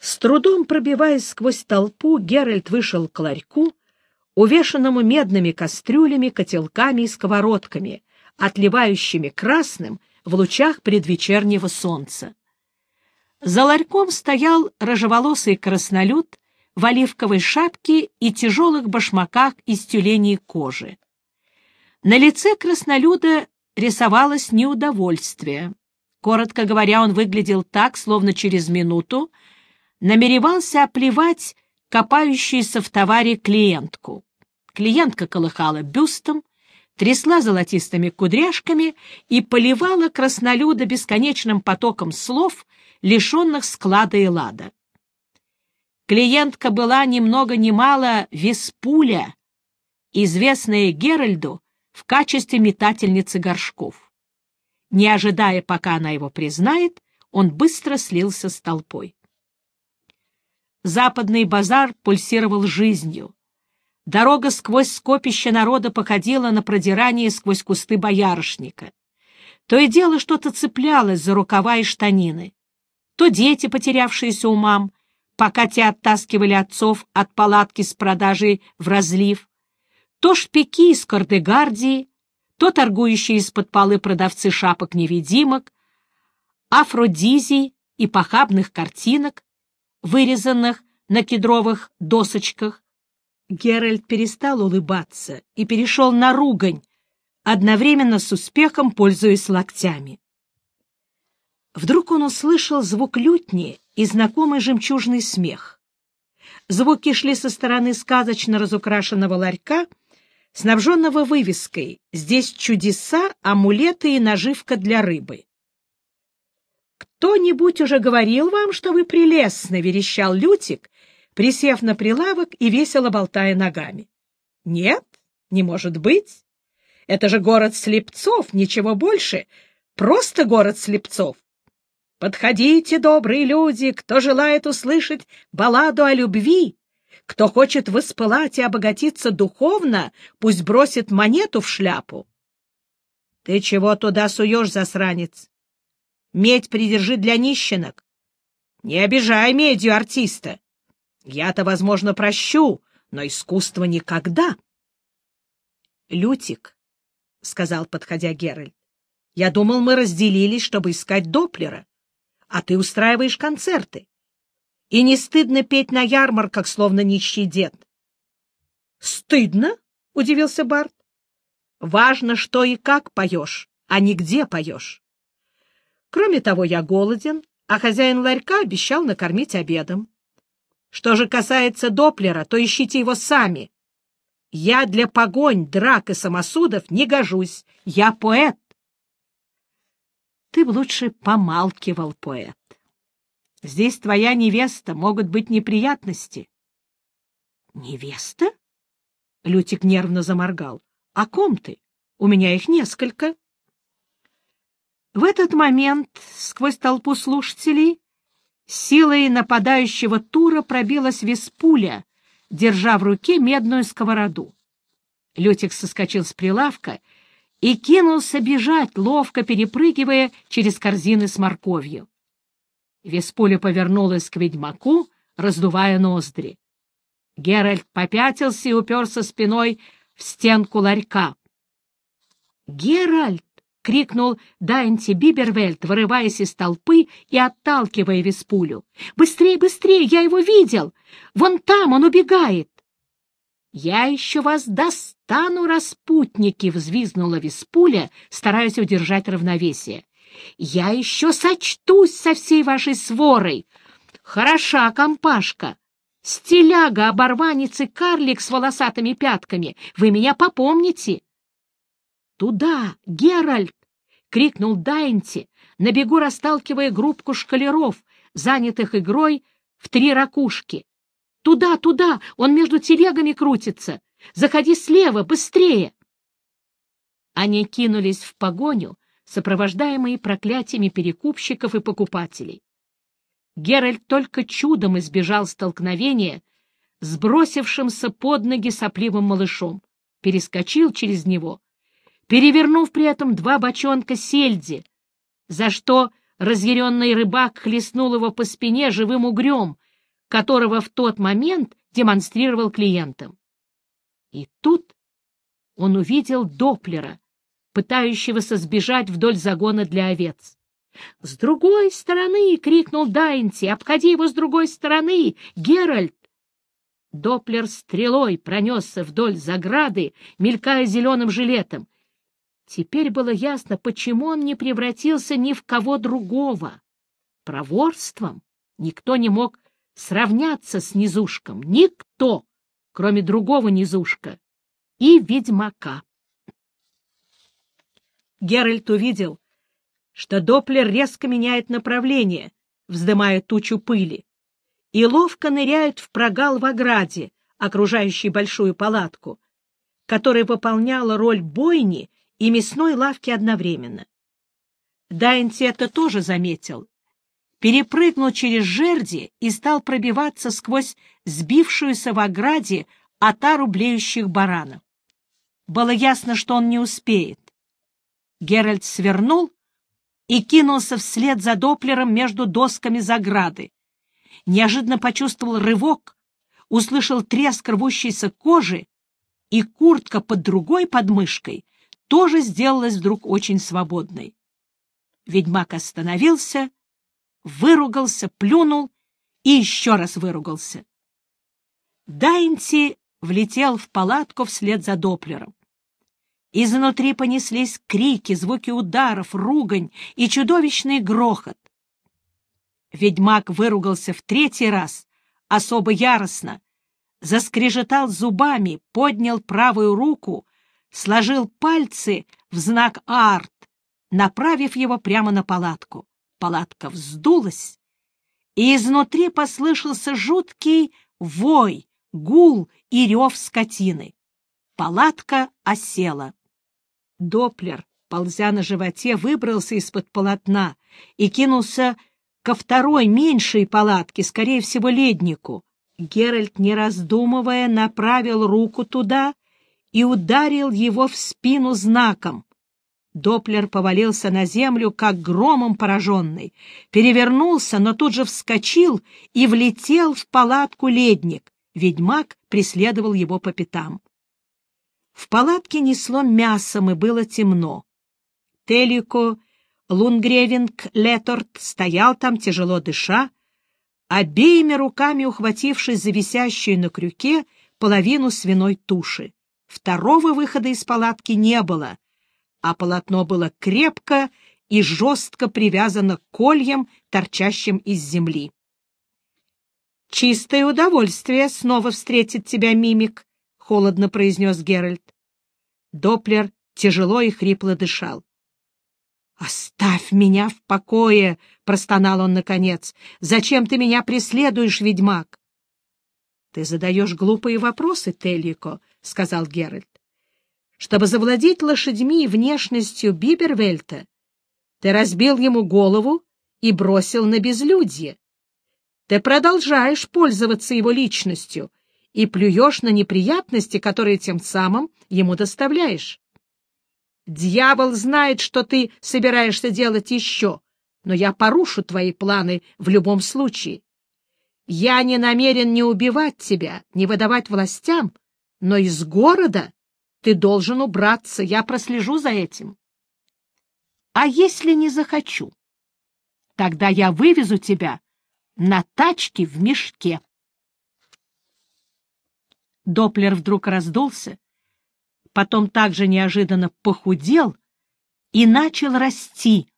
С трудом пробиваясь сквозь толпу, Геральт вышел к ларьку, увешанному медными кастрюлями, котелками и сковородками, отливающими красным в лучах предвечернего солнца. За ларьком стоял рыжеволосый краснолюд в оливковой шапке и тяжелых башмаках из тюленей кожи. На лице краснолюда рисовалось неудовольствие. Коротко говоря, он выглядел так, словно через минуту намеревался оплевать копающуюся в товаре клиентку. Клиентка колыхала бюстом, трясла золотистыми кудряшками и поливала краснолюда бесконечным потоком слов, лишенных склада и лада. Клиентка была ни много ни мало Веспуля, известная Геральду в качестве метательницы горшков. Не ожидая, пока она его признает, он быстро слился с толпой. Западный базар пульсировал жизнью. Дорога сквозь скопище народа походила на продирание сквозь кусты боярышника. То и дело что-то цеплялось за рукава и штанины. То дети, потерявшиеся у мам, пока те оттаскивали отцов от палатки с продажей в разлив, то шпики из Кардегардии, то торгующие из-под полы продавцы шапок-невидимок, афродизий и похабных картинок, вырезанных на кедровых досочках. Геральт перестал улыбаться и перешел на ругань, одновременно с успехом пользуясь локтями. Вдруг он услышал звук лютни и знакомый жемчужный смех. Звуки шли со стороны сказочно разукрашенного ларька, снабженного вывеской «Здесь чудеса, амулеты и наживка для рыбы». «Кто-нибудь уже говорил вам, что вы прелестны?» — верещал Лютик, присев на прилавок и весело болтая ногами. «Нет, не может быть. Это же город слепцов, ничего больше. Просто город слепцов. Подходите, добрые люди, кто желает услышать балладу о любви, кто хочет воспылать и обогатиться духовно, пусть бросит монету в шляпу. Ты чего туда суешь, засранец? Медь придержи для нищенок. Не обижай медью артиста. Я-то, возможно, прощу, но искусство никогда. Лютик, — сказал, подходя Геральт, — я думал, мы разделились, чтобы искать Доплера, а ты устраиваешь концерты и не стыдно петь на ярмарках, словно нищий дед. — Стыдно? — удивился Барт. — Важно, что и как поешь, а не где поешь. Кроме того, я голоден, а хозяин ларька обещал накормить обедом. Что же касается Доплера, то ищите его сами. Я для погонь, драк и самосудов не гожусь. Я поэт. Ты бы лучше помалкивал, поэт. Здесь твоя невеста, могут быть неприятности. — Невеста? — Лютик нервно заморгал. — О ком ты? У меня их несколько. В этот момент сквозь толпу слушателей силой нападающего тура пробилась Веспуля, держа в руке медную сковороду. Лютик соскочил с прилавка и кинулся бежать, ловко перепрыгивая через корзины с морковью. Веспуля повернулась к ведьмаку, раздувая ноздри. Геральт попятился и уперся спиной в стенку ларька. «Геральт!» — крикнул Дайнти Бибервельд, вырываясь из толпы и отталкивая Веспулю. «Быстрей, быстрей! Я его видел! Вон там он убегает!» «Я еще вас достану, распутники!» — взвизгнула Веспуля, стараясь удержать равновесие. Я еще сочтусь со всей вашей сворой. Хороша компашка. Стиляга, оборванец и карлик с волосатыми пятками. Вы меня попомните. Туда, Геральт! — крикнул Дайнти, на бегу расталкивая группку шкалеров, занятых игрой в три ракушки. «Туда, туда! Он между телегами крутится! Заходи слева, быстрее!» Они кинулись в погоню, сопровождаемые проклятиями перекупщиков и покупателей. Геральт только чудом избежал столкновения с бросившимся под ноги сопливым малышом, перескочил через него, перевернув при этом два бочонка сельди, за что разъяренный рыбак хлестнул его по спине живым угрем, которого в тот момент демонстрировал клиентам. И тут он увидел Доплера, пытающегося сбежать вдоль загона для овец. — С другой стороны! — крикнул Дайнти. — Обходи его с другой стороны! Геральт! Доплер стрелой пронесся вдоль заграды, мелькая зеленым жилетом. Теперь было ясно, почему он не превратился ни в кого другого. Проворством никто не мог сравняться с низушком. Никто, кроме другого низушка и ведьмака. Геральт увидел, что Доплер резко меняет направление, вздымая тучу пыли, и ловко ныряет в прогал в ограде, окружающей большую палатку, которая выполняла роль бойни и мясной лавки одновременно. Дайнти это тоже заметил перепрыгнул через жерди и стал пробиваться сквозь сбившуюся в ограде отару блеющих баранов. Было ясно, что он не успеет. Геральт свернул и кинулся вслед за Доплером между досками заграды. Неожиданно почувствовал рывок, услышал треск рвущейся кожи, и куртка под другой подмышкой тоже сделалась вдруг очень свободной. Ведьмак остановился выругался, плюнул и еще раз выругался. Дайнти влетел в палатку вслед за Доплером. Изнутри понеслись крики, звуки ударов, ругань и чудовищный грохот. Ведьмак выругался в третий раз, особо яростно, заскрежетал зубами, поднял правую руку, сложил пальцы в знак «Арт», направив его прямо на палатку палатка вздулась, и изнутри послышался жуткий вой, гул и рев скотины. Палатка осела. Доплер, ползя на животе, выбрался из-под полотна и кинулся ко второй, меньшей палатке, скорее всего, леднику. Геральт, не раздумывая, направил руку туда и ударил его в спину знаком. Доплер повалился на землю, как громом пораженный, перевернулся, но тут же вскочил и влетел в палатку ледник. Ведьмак преследовал его по пятам. В палатке несло мясом, и было темно. Телико Лунгревинг Леторт стоял там, тяжело дыша, обеими руками ухватившись за висящую на крюке половину свиной туши. Второго выхода из палатки не было — а полотно было крепко и жестко привязано к кольям, торчащим из земли. «Чистое удовольствие снова встретит тебя, мимик», — холодно произнес Геральт. Доплер тяжело и хрипло дышал. «Оставь меня в покое!» — простонал он наконец. «Зачем ты меня преследуешь, ведьмак?» «Ты задаешь глупые вопросы, Теллико», — сказал Геральт. Чтобы завладеть лошадьми и внешностью Бибервельта, ты разбил ему голову и бросил на безлюдье. Ты продолжаешь пользоваться его личностью и плюешь на неприятности, которые тем самым ему доставляешь. Дьявол знает, что ты собираешься делать еще, но я порушу твои планы в любом случае. Я не намерен не убивать тебя, не выдавать властям, но из города ты должен убраться, я прослежу за этим. А если не захочу? Тогда я вывезу тебя на тачке в мешке. Доплер вдруг раздулся, потом также неожиданно похудел и начал расти.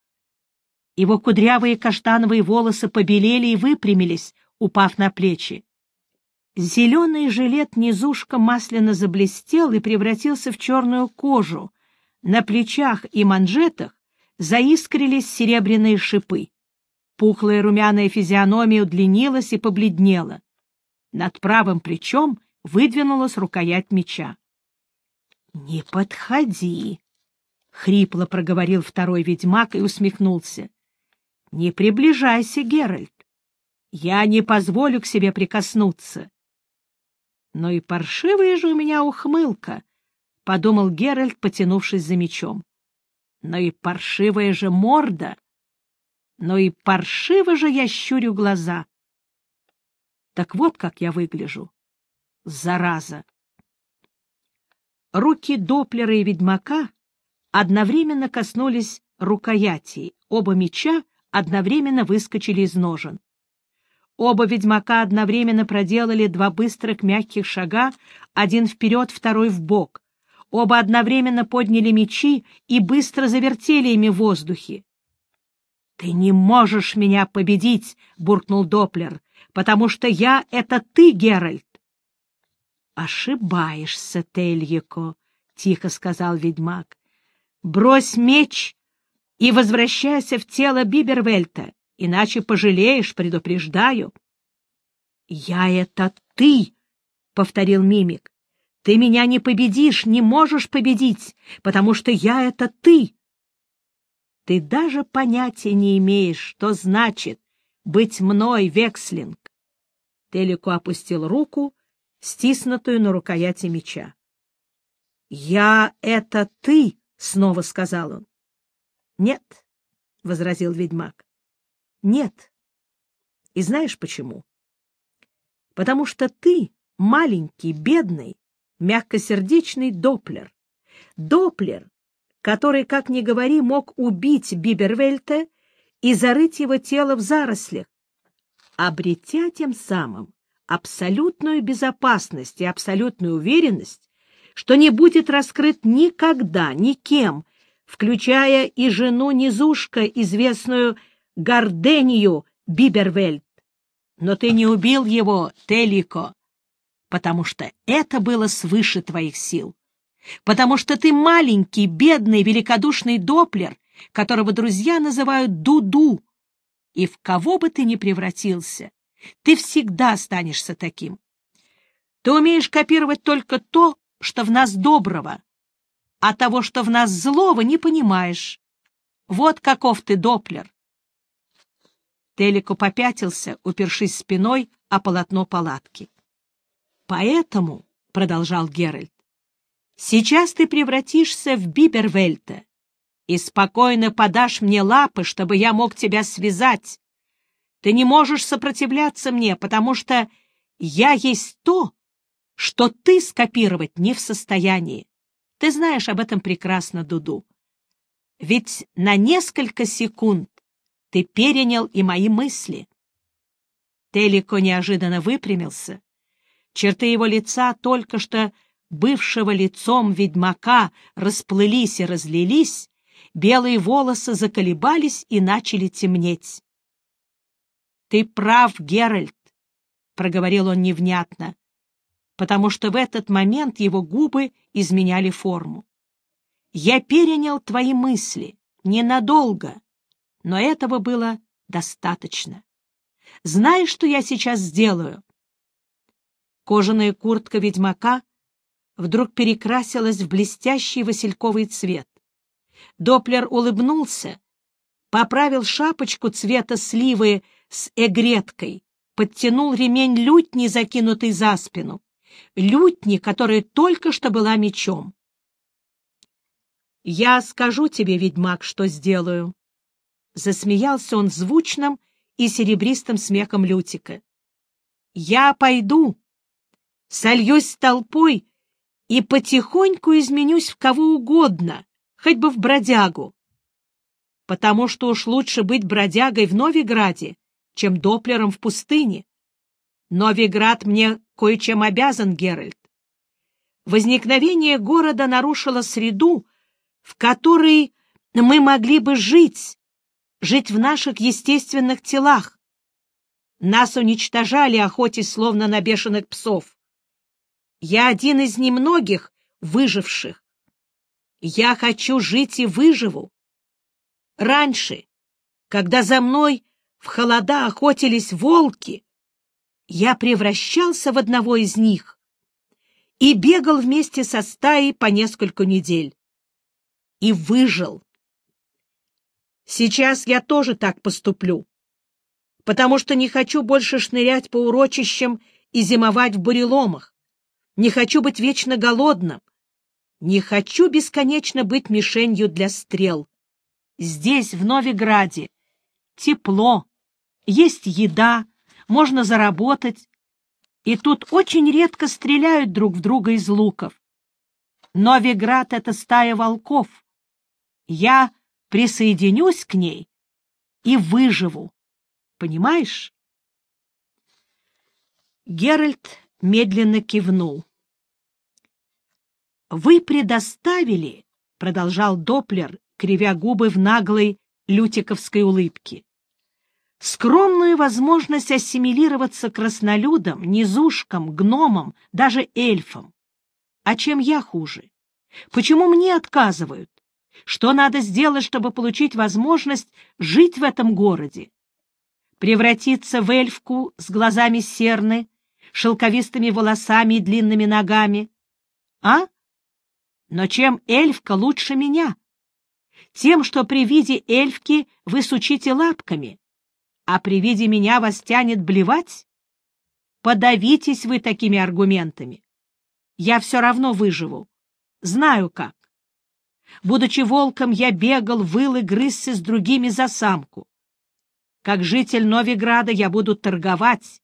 Его кудрявые каштановые волосы побелели и выпрямились, упав на плечи. Зеленый жилет низушка масляно заблестел и превратился в черную кожу. На плечах и манжетах заискрились серебряные шипы. Пухлая румяная физиономия удлинилась и побледнела. Над правым плечом выдвинулась рукоять меча. — Не подходи! — хрипло проговорил второй ведьмак и усмехнулся. — Не приближайся, Геральт. Я не позволю к себе прикоснуться. Но и паршивая же у меня ухмылка, — подумал Геральт, потянувшись за мечом. Но и паршивая же морда, но и паршиво же я щурю глаза. Так вот как я выгляжу. Зараза! Руки Доплера и ведьмака одновременно коснулись рукоятей. Оба меча одновременно выскочили из ножен. Оба ведьмака одновременно проделали два быстрых мягких шага, один вперед, второй в бок. Оба одновременно подняли мечи и быстро завертели ими в воздухе. — Ты не можешь меня победить, — буркнул Доплер, — потому что я — это ты, Геральт. — Ошибаешься, Тельяко, — тихо сказал ведьмак. — Брось меч и возвращайся в тело Бибервельта, иначе пожалеешь, предупреждаю. — Я — это ты, — повторил мимик. — Ты меня не победишь, не можешь победить, потому что я — это ты. Ты даже понятия не имеешь, что значит быть мной, Векслинг. Телико опустил руку стиснутую на рукояти меча. — Я — это ты, — снова сказал он. — Нет, — возразил ведьмак. — Нет. И знаешь почему? — Потому что ты маленький, бедный, мягкосердечный Доплер. Доплер, который, как ни говори, мог убить Бибервельта и зарыть его тело в зарослях, обретя тем самым абсолютную безопасность и абсолютную уверенность, что не будет раскрыт никогда, никем, включая и жену Низушка, известную Гордению Бибервельд. Но ты не убил его, Телико, потому что это было свыше твоих сил, потому что ты маленький, бедный, великодушный доплер, которого друзья называют Дуду, и в кого бы ты ни превратился, ты всегда останешься таким. Ты умеешь копировать только то, что в нас доброго, а того, что в нас злого, не понимаешь. Вот каков ты, Доплер. Телико попятился, упершись спиной о полотно палатки. «Поэтому, — продолжал Геральт, — сейчас ты превратишься в Бибервельта и спокойно подашь мне лапы, чтобы я мог тебя связать, ты не можешь сопротивляться мне, потому что я есть то, что ты скопировать не в состоянии. Ты знаешь об этом прекрасно, Дуду. Ведь на несколько секунд ты перенял и мои мысли. Телико неожиданно выпрямился. Черты его лица, только что бывшего лицом ведьмака, расплылись и разлились, белые волосы заколебались и начали темнеть. Ты прав, Геральт, — проговорил он невнятно, потому что в этот момент его губы изменяли форму. Я перенял твои мысли ненадолго, но этого было достаточно. Знаешь, что я сейчас сделаю? Кожаная куртка ведьмака вдруг перекрасилась в блестящий васильковый цвет. Доплер улыбнулся, поправил шапочку цвета сливы с эгреткой, подтянул ремень лютни, закинутый за спину, лютни, которая только что была мечом. «Я скажу тебе, ведьмак, что сделаю», — засмеялся он звучным и серебристым смехом Лютика. «Я пойду, сольюсь с толпой и потихоньку изменюсь в кого угодно, хоть бы в бродягу, потому что уж лучше быть бродягой в Новиграде, чем доплером в пустыне. Новиград мне кое-чем обязан, Геральт. Возникновение города нарушило среду, в которой мы могли бы жить, жить в наших естественных телах. Нас уничтожали, охотясь словно на бешеных псов. Я один из немногих выживших. Я хочу жить и выживу. Раньше, когда за мной в холода охотились волки, я превращался в одного из них и бегал вместе со стаей по несколько недель. И выжил. Сейчас я тоже так поступлю, потому что не хочу больше шнырять по урочищам и зимовать в буреломах, не хочу быть вечно голодным, не хочу бесконечно быть мишенью для стрел. Здесь, в Новиграде, тепло, есть еда, можно заработать, и тут очень редко стреляют друг в друга из луков. Новиград — это стая волков. Я присоединюсь к ней и выживу. Понимаешь? Геральт медленно кивнул. «Вы предоставили, — продолжал Доплер, кривя губы в наглой лютиковской улыбке, — скромную возможность ассимилироваться краснолюдам, низушкам, гномам, даже эльфам. А чем я хуже? Почему мне отказывают? Что надо сделать, чтобы получить возможность жить в этом городе? Превратиться в эльфку с глазами серны, шелковистыми волосами и длинными ногами? А? Но чем эльфка лучше меня? Тем, что при виде эльфки вы сучите лапками, а при виде меня вас тянет блевать? Подавитесь вы такими аргументами. Я все равно выживу. Знаю как. Будучи волком, я бегал, выл и грызся с другими за самку. Как житель Новиграда я буду торговать,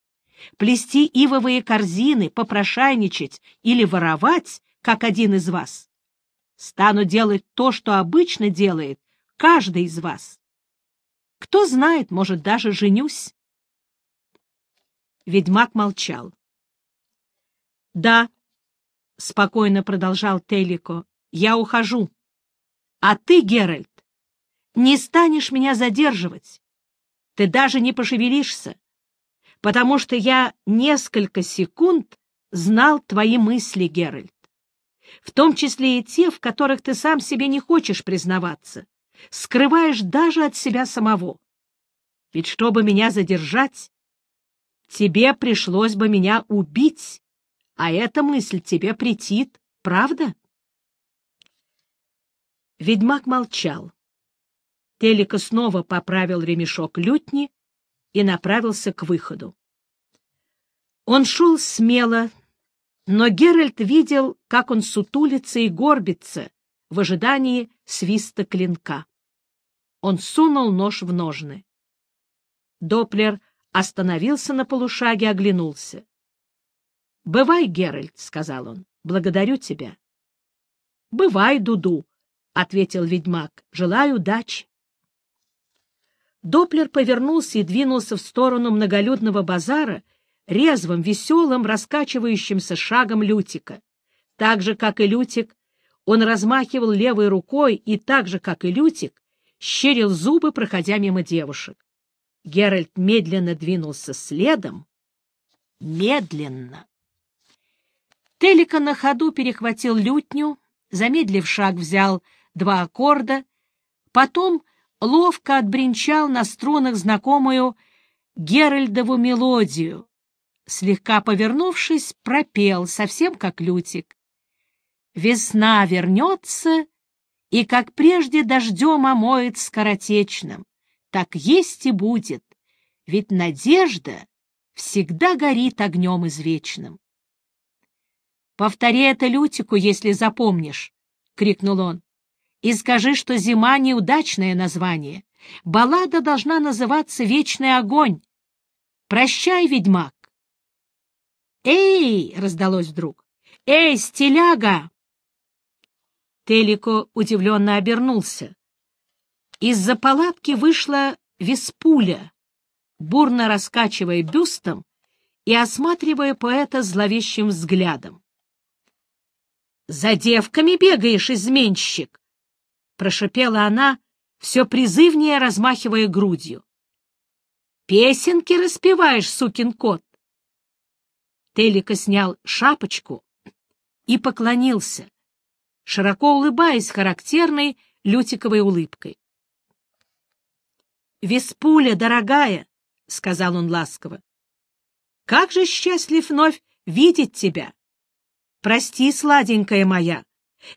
плести ивовые корзины, попрошайничать или воровать, как один из вас. Стану делать то, что обычно делает каждый из вас. Кто знает, может, даже женюсь. Ведьмак молчал. — Да, — спокойно продолжал Телико, — я ухожу. А ты, Геральт, не станешь меня задерживать. Ты даже не пошевелишься, потому что я несколько секунд знал твои мысли, Геральт. В том числе и те, в которых ты сам себе не хочешь признаваться, скрываешь даже от себя самого. Ведь чтобы меня задержать, тебе пришлось бы меня убить, а эта мысль тебе претит, правда? Ведьмак молчал. Телика снова поправил ремешок лютни и направился к выходу. Он шел смело, но Геральт видел, как он сутулится и горбится в ожидании свиста клинка. Он сунул нож в ножны. Доплер остановился на полушаге, оглянулся. — Бывай, Геральт, — сказал он, — благодарю тебя. — Бывай, Дуду, — ответил ведьмак. — Желаю удачи. Доплер повернулся и двинулся в сторону многолюдного базара резвым, веселым, раскачивающимся шагом Лютика. Так же, как и Лютик, он размахивал левой рукой и так же, как и Лютик, щерил зубы, проходя мимо девушек. Геральт медленно двинулся следом. Медленно. Телика на ходу перехватил лютню, замедлив шаг, взял два аккорда, потом ловко отбринчал на струнах знакомую Геральдову мелодию, слегка повернувшись, пропел, совсем как Лютик. «Весна вернется, и, как прежде, дождем омоет скоротечным. Так есть и будет, ведь надежда всегда горит огнем извечным». «Повтори это Лютику, если запомнишь», — крикнул он и скажи, что зима — неудачное название. Баллада должна называться «Вечный огонь». Прощай, ведьмак. «Эй!» — раздалось вдруг. «Эй, стиляга!» Телико удивленно обернулся. Из-за палатки вышла Веспуля, бурно раскачивая бюстом и осматривая поэта зловещим взглядом. «За девками бегаешь, изменщик!» Прошипела она, все призывнее размахивая грудью. «Песенки распеваешь, сукин кот!» Телика снял шапочку и поклонился, широко улыбаясь характерной лютиковой улыбкой. «Веспуля, дорогая!» — сказал он ласково. «Как же счастлив вновь видеть тебя! Прости, сладенькая моя,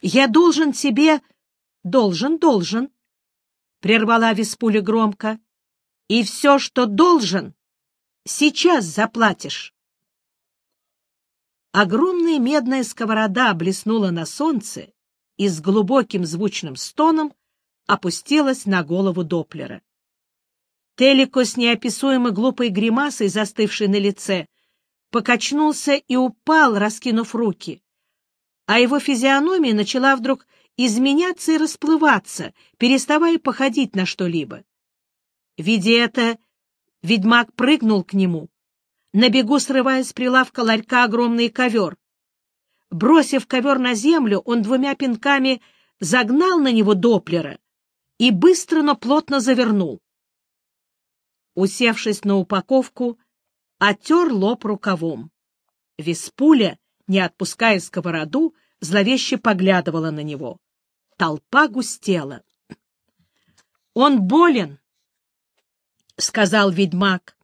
я должен тебе Должен, должен, — прервала Веспуля громко. — И все, что должен, сейчас заплатишь. Огромная медная сковорода блеснула на солнце и с глубоким звучным стоном опустилась на голову Доплера. Телико с неописуемо глупой гримасой, застывшей на лице, покачнулся и упал, раскинув руки, а его физиономия начала вдруг изменяться и расплываться, переставая походить на что-либо. Видя это, ведьмак прыгнул к нему, на бегу срывая с прилавка ларька огромный ковер. Бросив ковер на землю, он двумя пинками загнал на него Доплера и быстро, но плотно завернул. Усевшись на упаковку, отер лоб рукавом. Веспуля, не отпуская сковороду, зловеще поглядывала на него. Толпа густела. — Он болен, — сказал ведьмак,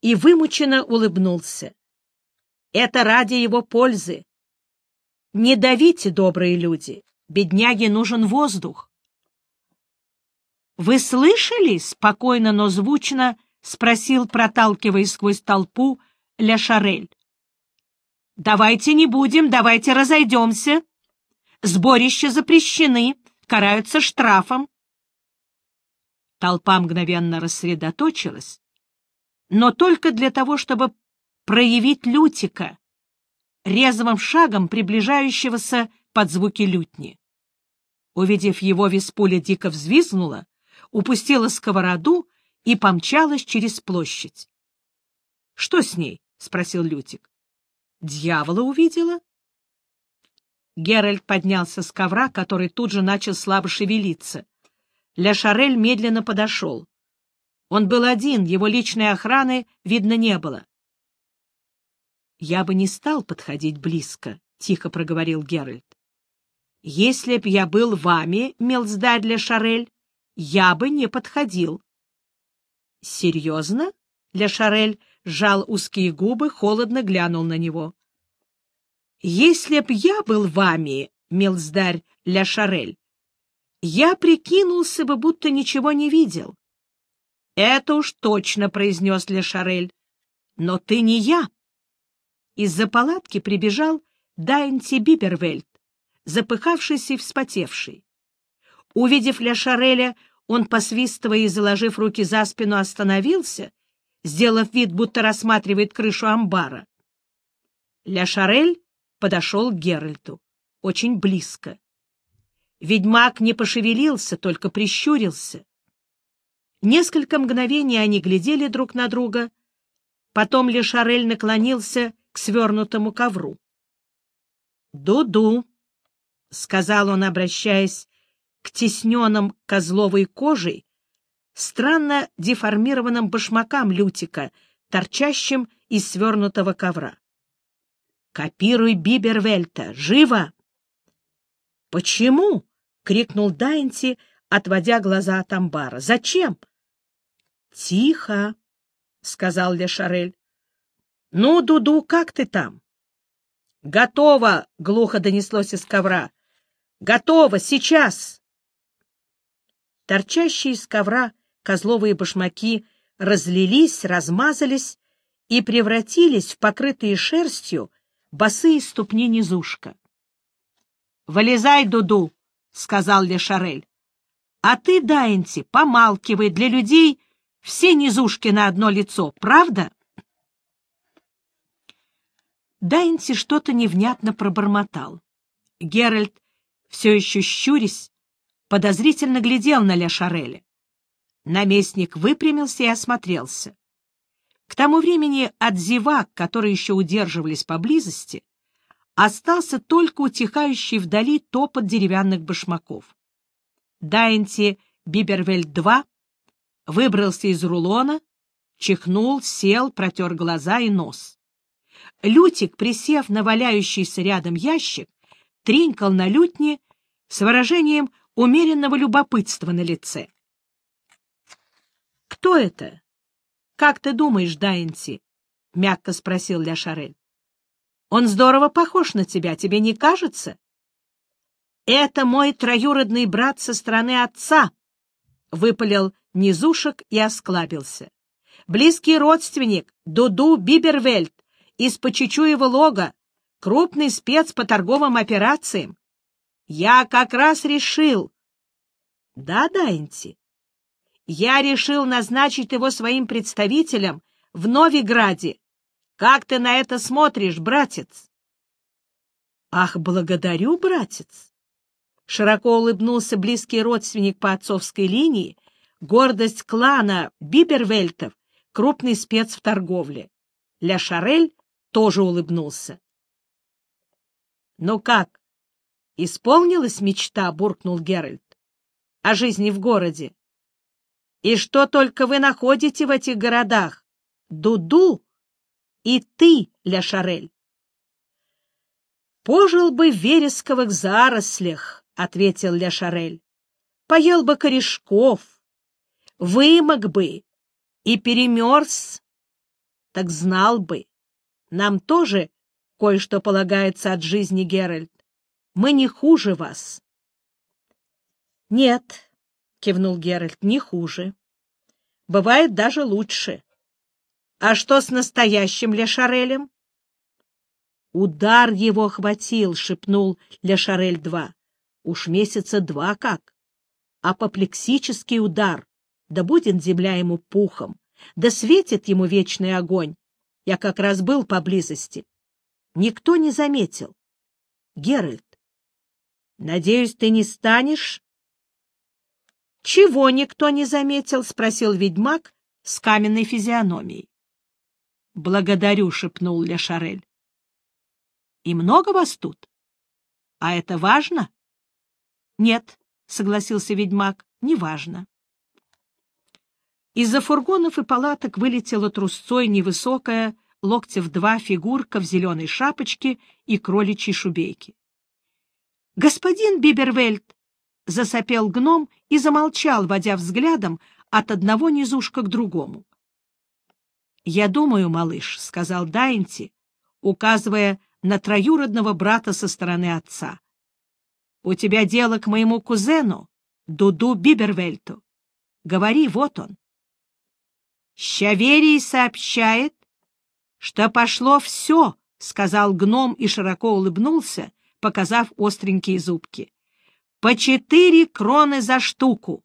и вымученно улыбнулся. — Это ради его пользы. Не давите, добрые люди, бедняге нужен воздух. — Вы слышали? — спокойно, но звучно спросил, проталкиваясь сквозь толпу, Ля Шарель. — Давайте не будем, давайте разойдемся. Сборища запрещены, караются штрафом. Толпа мгновенно рассредоточилась, но только для того, чтобы проявить Лютика, резвым шагом приближающегося под звуки лютни. Увидев его, Веспуля дико взвизгнула, упустила сковороду и помчалась через площадь. — Что с ней? — спросил Лютик. — Дьявола увидела? Геральт поднялся с ковра, который тут же начал слабо шевелиться. Ля Шарель медленно подошел. Он был один, его личной охраны видно не было. — Я бы не стал подходить близко, — тихо проговорил Геральт. — Если б я был вами, Мелздарь Ля Шарель, я бы не подходил. — Серьезно? — Ля Шарель сжал узкие губы, холодно глянул на него. Если б я был вами, милздарь Ля Шарель, я прикинулся бы, будто ничего не видел. — Это уж точно, — произнес Ля Шарель. — Но ты не я. Из-за палатки прибежал Дайнти Бибервельд, запыхавшийся и вспотевший. Увидев Ля Шареля, он, посвистывая и заложив руки за спину, остановился, сделав вид, будто рассматривает крышу амбара. Ля Шарель подошел к Геральту. Очень близко. Ведьмак не пошевелился, только прищурился. Несколько мгновений они глядели друг на друга, потом Лешарель наклонился к свернутому ковру. «Ду-ду», — сказал он, обращаясь к тесненным козловой кожей, странно деформированным башмакам Лютика, торчащим из свернутого ковра. Копируй Бибервельта! Живо!» «Почему?» — крикнул Дайнти, отводя глаза от амбара. «Зачем?» «Тихо!» — сказал Лешарель. «Ну, Дуду, как ты там?» «Готово!» — глухо донеслось из ковра. «Готово! Сейчас!» Торчащие из ковра козловые башмаки разлились, размазались и превратились в покрытые шерстью босые ступни низушка. — Вылезай, Дуду, — сказал Лешарель. — А ты, Дайнти, помалкивай, для людей все низушки на одно лицо, правда? Дайнти что-то невнятно пробормотал. Геральт, все еще щурясь, подозрительно глядел на Ля Шареля. Наместник выпрямился и осмотрелся. К тому времени от зевак, которые еще удерживались поблизости, остался только утихающий вдали топот деревянных башмаков. Дайнти Бибервель-2 выбрался из рулона, чихнул, сел, протер глаза и нос. Лютик, присев на валяющийся рядом ящик, тринкал на лютне с выражением умеренного любопытства на лице. «Кто это?» Как ты думаешь, Дайнти? — мягко спросил Ля Шарель. — Он здорово похож на тебя, тебе не кажется? — Это мой троюродный брат со стороны отца, — выпалил низушек и осклабился. — Близкий родственник Дуду Бибервельд из Почечуева лога, крупный спец по торговым операциям. Я как раз решил... — Да, Дайнти, я решил назначить его своим представителем в Новиграде, Как ты на это смотришь, братец? Ах, благодарю, братец! Широко улыбнулся близкий родственник по отцовской линии, гордость клана Бибервельтов, крупный спец в торговле. Ля Шарель тоже улыбнулся. — Ну как, исполнилась мечта, — буркнул Геральт, — о жизни в городе? И что только вы находите в этих городах? Дуду и ты, Ля Шарель. Пожил бы в вересковых зарослях, — ответил Ля Шарель. Поел бы корешков, вымок бы и перемерз. Так знал бы. Нам тоже кое-что полагается от жизни, Геральт. Мы не хуже вас. — Нет, — кивнул Геральт, — не хуже. Бывает даже лучше. А что с настоящим Лешарелем? Удар его хватил, — шепнул Лешарель-2. Уж месяца два как. Апоплексический удар. Да будет земля ему пухом, да светит ему вечный огонь. Я как раз был поблизости. Никто не заметил. Геральт, надеюсь, ты не станешь — Чего никто не заметил? — спросил ведьмак с каменной физиономией. — Благодарю, — шепнул Ля Шарель. — И много вас тут? А это важно? — Нет, — согласился ведьмак, — не важно. Из-за фургонов и палаток вылетела трусцой невысокая, локтев два фигурка в зеленой шапочке и кроличьей шубейке. — Господин Бибервельд! — засопел гном и замолчал, водя взглядом от одного низушка к другому. — Я думаю, малыш, — сказал Дайнти, указывая на троюродного брата со стороны отца. — У тебя дело к моему кузену, Дуду Бибервельту. Говори, вот он. Щаверий сообщает, что пошло все, — сказал гном и широко улыбнулся, показав остренькие зубки. По четыре кроны за штуку.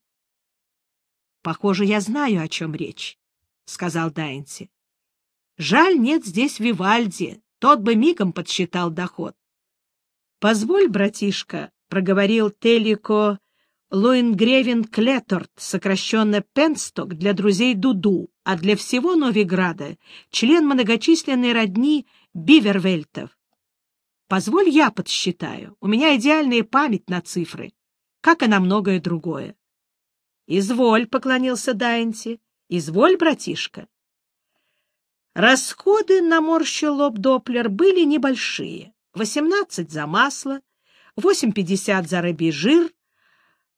— Похоже, я знаю, о чем речь, — сказал Дайнси. — Жаль, нет здесь Вивальди, тот бы мигом подсчитал доход. — Позволь, братишка, — проговорил Телико Луингревен Клеторт, сокращенно Пенсток, для друзей Дуду, а для всего Новиграда — член многочисленной родни Бивервельтов. Позволь я подсчитаю. У меня идеальная память на цифры, как и на многое другое. — Изволь, — поклонился Дайнти. — Изволь, братишка. Расходы, на наморщил лоб Доплер, были небольшие. Восемнадцать за масло, восемь пятьдесят за рыбий жир,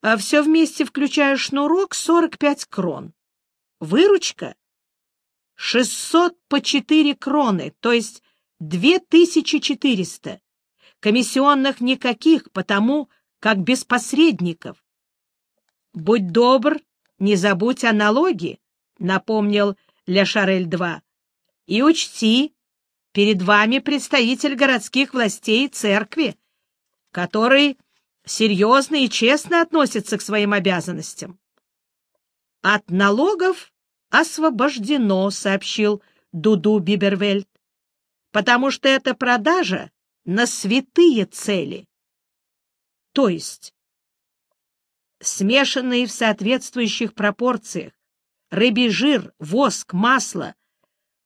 а все вместе, включая шнурок, сорок пять крон. Выручка — шестьсот по четыре кроны, то есть Две тысячи четыреста. Комиссионных никаких, потому как без посредников. «Будь добр, не забудь о налоге», — напомнил Ля Шарель-2. «И учти, перед вами представитель городских властей и церкви, который серьезно и честно относится к своим обязанностям». «От налогов освобождено», — сообщил Дуду Бибервельд потому что это продажа на святые цели. То есть смешанные в соответствующих пропорциях рыбий жир, воск, масло,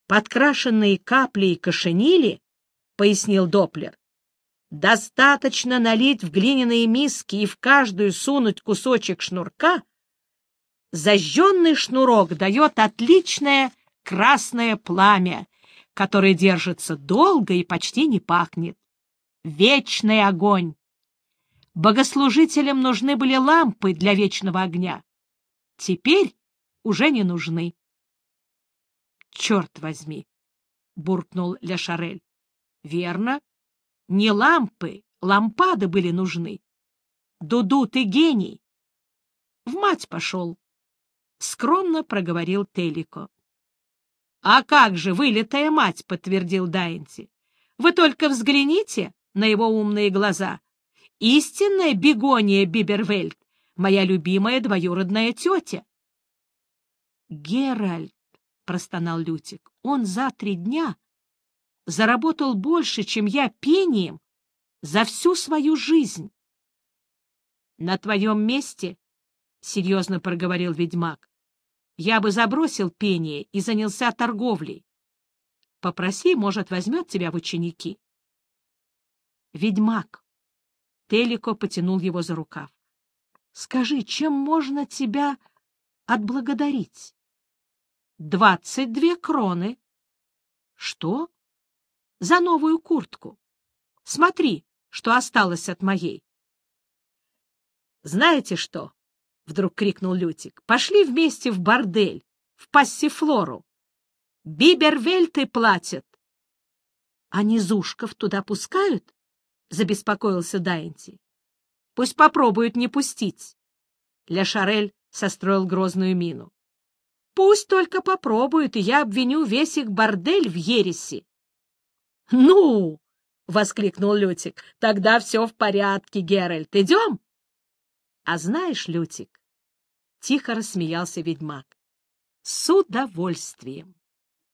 подкрашенные капли и кошенили, пояснил Доплер, достаточно налить в глиняные миски и в каждую сунуть кусочек шнурка, зажженный шнурок дает отличное красное пламя, который держится долго и почти не пахнет. Вечный огонь. Богослужителям нужны были лампы для вечного огня. Теперь уже не нужны. — Черт возьми! — буркнул Ля Шарель. — Верно. Не лампы, лампады были нужны. Дуду, ты гений! — В мать пошел! — скромно проговорил Телико. — А как же, вылитая мать, — подтвердил Дайнти. — Вы только взгляните на его умные глаза. Истинная бегония Бибервельд, моя любимая двоюродная тетя. — Геральт, — простонал Лютик, — он за три дня заработал больше, чем я пением за всю свою жизнь. — На твоем месте, — серьезно проговорил ведьмак, — я бы забросил пение и занялся торговлей. Попроси, может, возьмет тебя в ученики. Ведьмак. Телико потянул его за рукав. — Скажи, чем можно тебя отблагодарить? — Двадцать две кроны. — Что? — За новую куртку. Смотри, что осталось от моей. — Знаете что? — вдруг крикнул Лютик. — Пошли вместе в бордель, в пассифлору. Бибервельты платят. — А низушков туда пускают? — забеспокоился Дайнти. — Пусть попробуют не пустить. Ля Шарель состроил грозную мину. — Пусть только попробуют, и я обвиню весь их бордель в ереси. — Ну! — воскликнул Лютик. — Тогда все в порядке, Геральт. Идем? — А знаешь, Лютик, — тихо рассмеялся ведьмак, — с удовольствием.